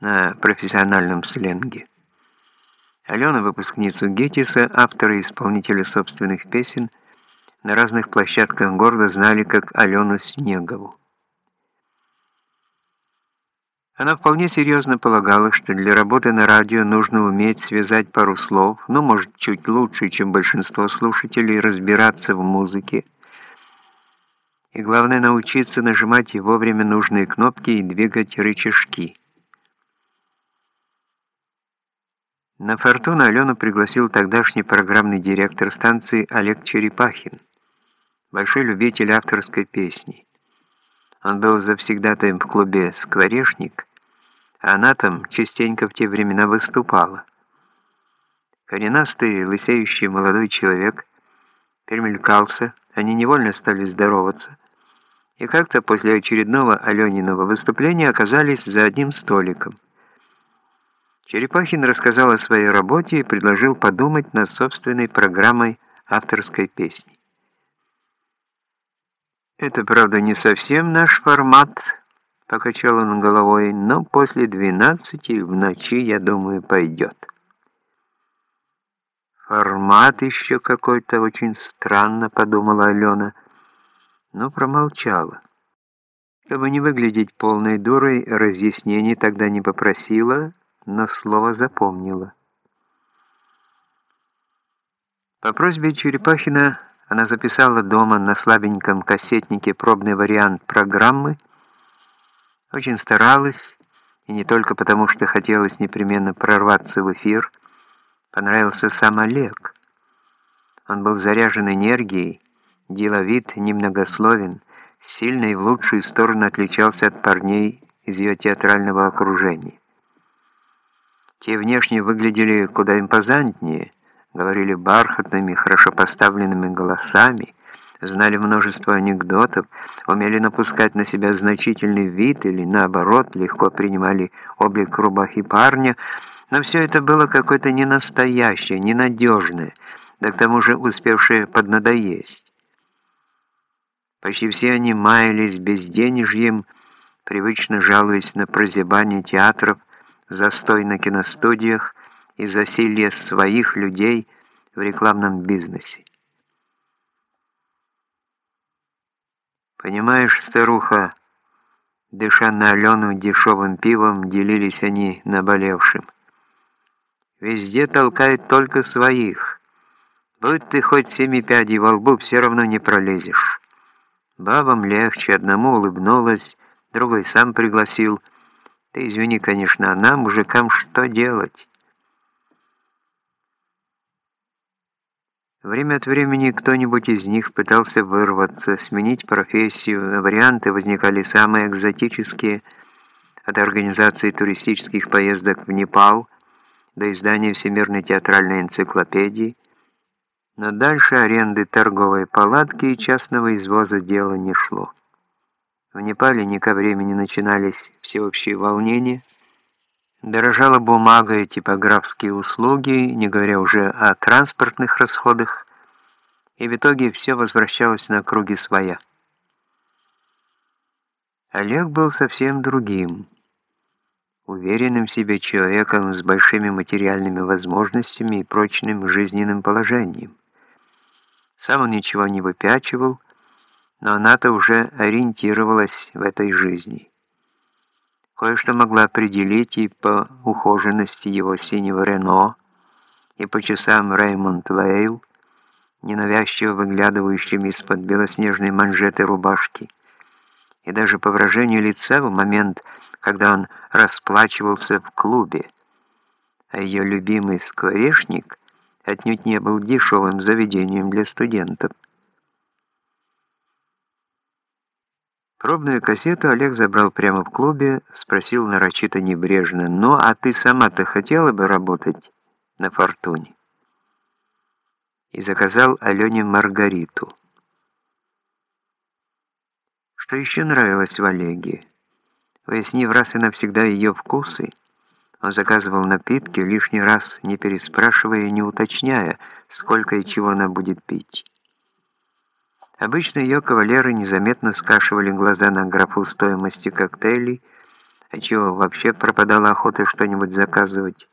на профессиональном сленге. Алена, выпускницу Геттиса, автора и исполнителя собственных песен, на разных площадках города знали как Алену Снегову. Она вполне серьезно полагала, что для работы на радио нужно уметь связать пару слов, ну, может, чуть лучше, чем большинство слушателей, разбираться в музыке. И главное, научиться нажимать вовремя нужные кнопки и двигать рычажки. На «Фортуну» Алену пригласил тогдашний программный директор станции Олег Черепахин, большой любитель авторской песни. Он был завсегдатаем в клубе «Скворечник», а она там частенько в те времена выступала. Коренастый, лысеющий молодой человек перемелькался, они невольно стали здороваться, и как-то после очередного Алениного выступления оказались за одним столиком. Черепахин рассказал о своей работе и предложил подумать над собственной программой авторской песни. Это, правда, не совсем наш формат, Покачал он головой, но после двенадцати в ночи, я думаю, пойдет. Формат еще какой-то очень странно, подумала Алена, но промолчала. Чтобы не выглядеть полной дурой, разъяснений тогда не попросила, но слово запомнила. По просьбе Черепахина она записала дома на слабеньком кассетнике пробный вариант программы очень старалась, и не только потому, что хотелось непременно прорваться в эфир. Понравился сам Олег. Он был заряжен энергией, деловит, немногословен, сильно и в лучшую сторону отличался от парней из ее театрального окружения. Те внешне выглядели куда импозантнее, говорили бархатными, хорошо поставленными голосами, знали множество анекдотов, умели напускать на себя значительный вид или, наоборот, легко принимали облик рубахи парня, но все это было какое-то ненастоящее, ненадежное, да к тому же успевшее поднадоесть. Почти все они маялись безденежьем, привычно жалуясь на прозябание театров, застой на киностудиях и засилье своих людей в рекламном бизнесе. «Понимаешь, старуха...» Дыша на Алену дешевым пивом, делились они наболевшим. «Везде толкают только своих. Будь ты хоть семи пядей во лбу, все равно не пролезешь. Бабам легче, одному улыбнулась, другой сам пригласил. Ты извини, конечно, а нам, мужикам, что делать?» Время от времени кто-нибудь из них пытался вырваться, сменить профессию, варианты возникали самые экзотические, от организации туристических поездок в Непал до издания Всемирной театральной энциклопедии, но дальше аренды торговой палатки и частного извоза дело не шло. В Непале не ко времени начинались всеобщие волнения, Дорожала бумага и типографские услуги, не говоря уже о транспортных расходах, и в итоге все возвращалось на круги своя. Олег был совсем другим, уверенным в себе человеком с большими материальными возможностями и прочным жизненным положением. Сам он ничего не выпячивал, но она-то уже ориентировалась в этой жизни. Кое-что могла определить и по ухоженности его синего Рено, и по часам Реймонд Вейл, ненавязчиво выглядывающим из-под белоснежной манжеты рубашки, и даже по выражению лица в момент, когда он расплачивался в клубе, а ее любимый скворечник отнюдь не был дешевым заведением для студентов. Пробную кассету Олег забрал прямо в клубе, спросил нарочито небрежно, «Ну, а ты сама-то хотела бы работать на «Фортуне»?» И заказал Алене Маргариту. Что еще нравилось в Олеге? Выяснив раз и навсегда ее вкусы, он заказывал напитки, лишний раз не переспрашивая и не уточняя, сколько и чего она будет пить. Обычно ее кавалеры незаметно скашивали глаза на графу стоимости коктейлей, А чего, вообще пропадала охота что-нибудь заказывать?